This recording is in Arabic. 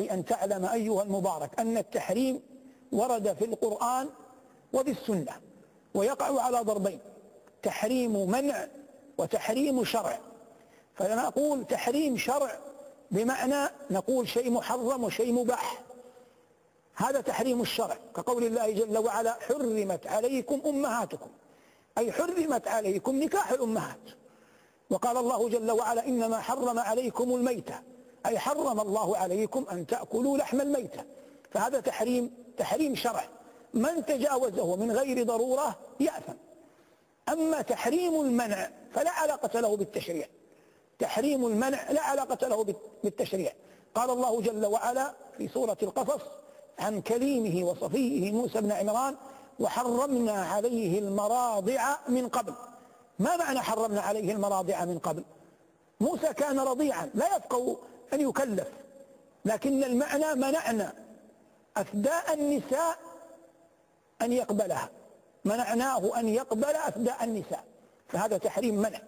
أن تعلم أيها المبارك أن التحريم ورد في القرآن وبالسنة ويقع على ضربين تحريم منع وتحريم شرع. فنقول تحريم شرع بمعنى نقول شيء محرم وشيء مباح. هذا تحريم الشرع كقول الله جل وعلا حرمت عليكم أمهاتكم أي حرمت عليكم نكاح الأمهات. وقال الله جل وعلا إنما حرم عليكم الميتة. أي حرم الله عليكم أن تأكلوا لحم الميتة فهذا تحريم تحريم شرع. من تجاوزه من غير ضرورة يأثم. أما تحريم المنع فلا علاقة له بالتشريع. تحريم المنع لا علاقة له بالتشريع. قال الله جل وعلا في سورة القصص عن كليمه وصفيه موسى بن عمران وحرمنا عليه المراضع من قبل. ما معنى حرمنا عليه المراضع من قبل؟ موسى كان رضيعا لا يفقه أن يكلف. لكن المعنى منعنا. أفداء النساء أن يقبلها. منعناه أن يقبل أفداء النساء. فهذا تحريم منع.